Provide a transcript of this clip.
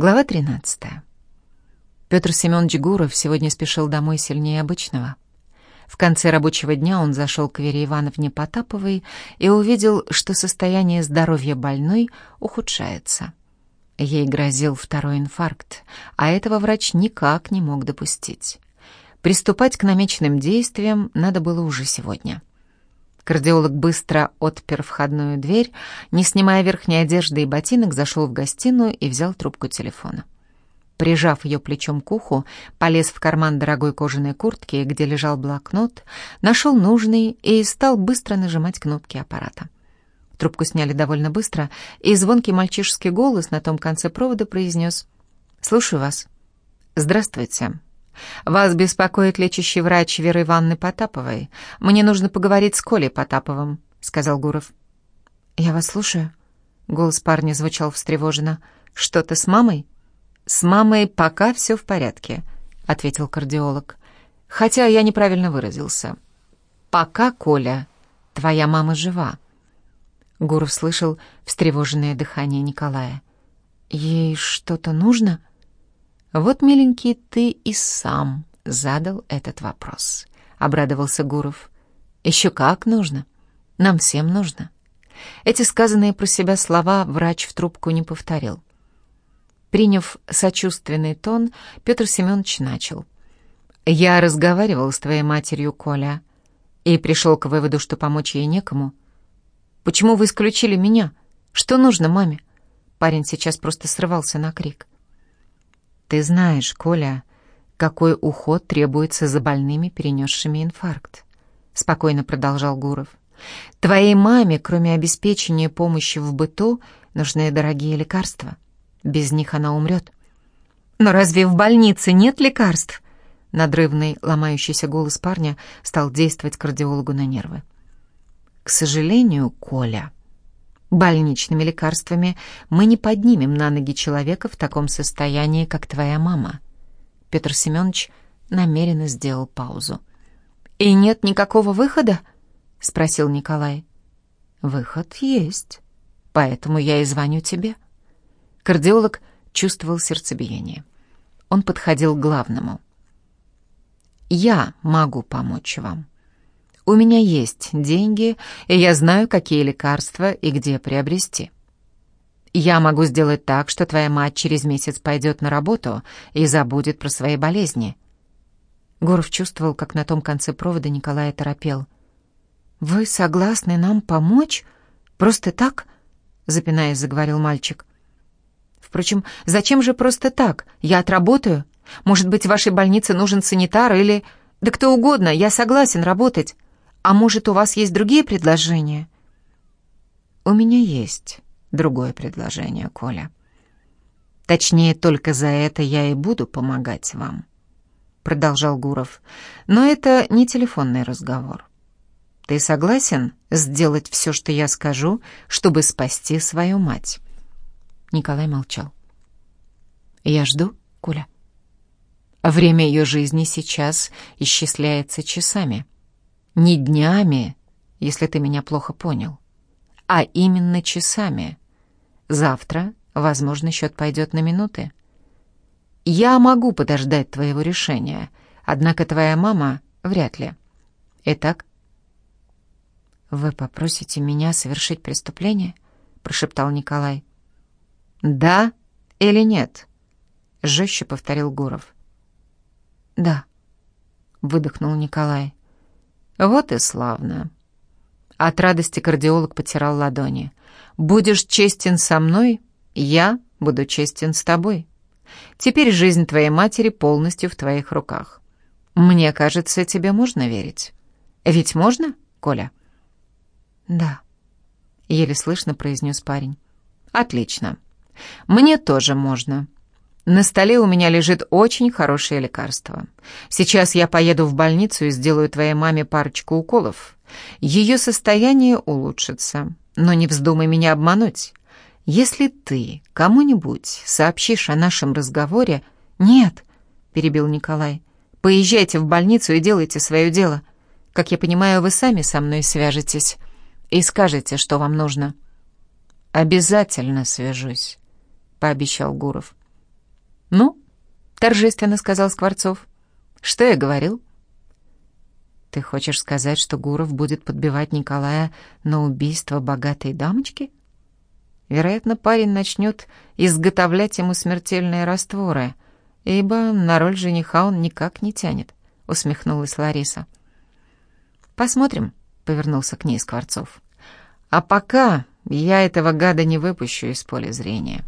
Глава 13. Петр Семенович Гуров сегодня спешил домой сильнее обычного. В конце рабочего дня он зашел к Вере Ивановне Потаповой и увидел, что состояние здоровья больной ухудшается. Ей грозил второй инфаркт, а этого врач никак не мог допустить. Приступать к намеченным действиям надо было уже сегодня. Кардиолог быстро отпер входную дверь, не снимая верхней одежды и ботинок, зашел в гостиную и взял трубку телефона. Прижав ее плечом к уху, полез в карман дорогой кожаной куртки, где лежал блокнот, нашел нужный и стал быстро нажимать кнопки аппарата. Трубку сняли довольно быстро, и звонкий мальчишеский голос на том конце провода произнес «Слушаю вас». «Здравствуйте. «Вас беспокоит лечащий врач Веры Ивановны Потаповой. Мне нужно поговорить с Колей Потаповым», — сказал Гуров. «Я вас слушаю». Голос парня звучал встревоженно. «Что-то с мамой?» «С мамой пока все в порядке», — ответил кардиолог. «Хотя я неправильно выразился. Пока, Коля, твоя мама жива». Гуров слышал встревоженное дыхание Николая. «Ей что-то нужно?» «Вот, миленький, ты и сам задал этот вопрос», — обрадовался Гуров. «Еще как нужно. Нам всем нужно». Эти сказанные про себя слова врач в трубку не повторил. Приняв сочувственный тон, Петр Семенович начал. «Я разговаривал с твоей матерью, Коля, и пришел к выводу, что помочь ей некому. Почему вы исключили меня? Что нужно маме?» Парень сейчас просто срывался на крик. «Ты знаешь, Коля, какой уход требуется за больными, перенесшими инфаркт», — спокойно продолжал Гуров. «Твоей маме, кроме обеспечения помощи в быту, нужны дорогие лекарства. Без них она умрет». «Но разве в больнице нет лекарств?» Надрывный, ломающийся голос парня стал действовать кардиологу на нервы. «К сожалению, Коля...» Больничными лекарствами мы не поднимем на ноги человека в таком состоянии, как твоя мама. Петр Семенович намеренно сделал паузу. «И нет никакого выхода?» — спросил Николай. «Выход есть, поэтому я и звоню тебе». Кардиолог чувствовал сердцебиение. Он подходил к главному. «Я могу помочь вам». У меня есть деньги, и я знаю, какие лекарства и где приобрести. Я могу сделать так, что твоя мать через месяц пойдет на работу и забудет про свои болезни». Гуров чувствовал, как на том конце провода Николай торопел. «Вы согласны нам помочь? Просто так?» — запинаясь, заговорил мальчик. «Впрочем, зачем же просто так? Я отработаю. Может быть, в вашей больнице нужен санитар или... Да кто угодно, я согласен работать. А может, у вас есть другие предложения? У меня есть другое предложение, Коля. Точнее, только за это я и буду помогать вам, продолжал Гуров. Но это не телефонный разговор. Ты согласен сделать все, что я скажу, чтобы спасти свою мать? Николай молчал. Я жду, Коля. Время ее жизни сейчас исчисляется часами не днями, если ты меня плохо понял, а именно часами. Завтра, возможно, счет пойдет на минуты. Я могу подождать твоего решения, однако твоя мама вряд ли. Итак, вы попросите меня совершить преступление? прошептал Николай. Да или нет? жестче повторил Гуров. Да, выдохнул Николай. Вот и славно. От радости кардиолог потирал ладони. Будешь честен со мной, я буду честен с тобой. Теперь жизнь твоей матери полностью в твоих руках. Мне кажется, тебе можно верить. Ведь можно, Коля? Да, еле слышно произнес парень. Отлично. Мне тоже можно. На столе у меня лежит очень хорошее лекарство. Сейчас я поеду в больницу и сделаю твоей маме парочку уколов. Ее состояние улучшится. Но не вздумай меня обмануть. Если ты кому-нибудь сообщишь о нашем разговоре... Нет, перебил Николай. Поезжайте в больницу и делайте свое дело. Как я понимаю, вы сами со мной свяжетесь и скажете, что вам нужно. Обязательно свяжусь, пообещал Гуров. «Ну?» — торжественно сказал Скворцов. «Что я говорил?» «Ты хочешь сказать, что Гуров будет подбивать Николая на убийство богатой дамочки?» Вероятно, парень начнет изготовлять ему смертельные растворы, ибо на роль жениха он никак не тянет, — усмехнулась Лариса. «Посмотрим», — повернулся к ней Скворцов. «А пока я этого гада не выпущу из поля зрения».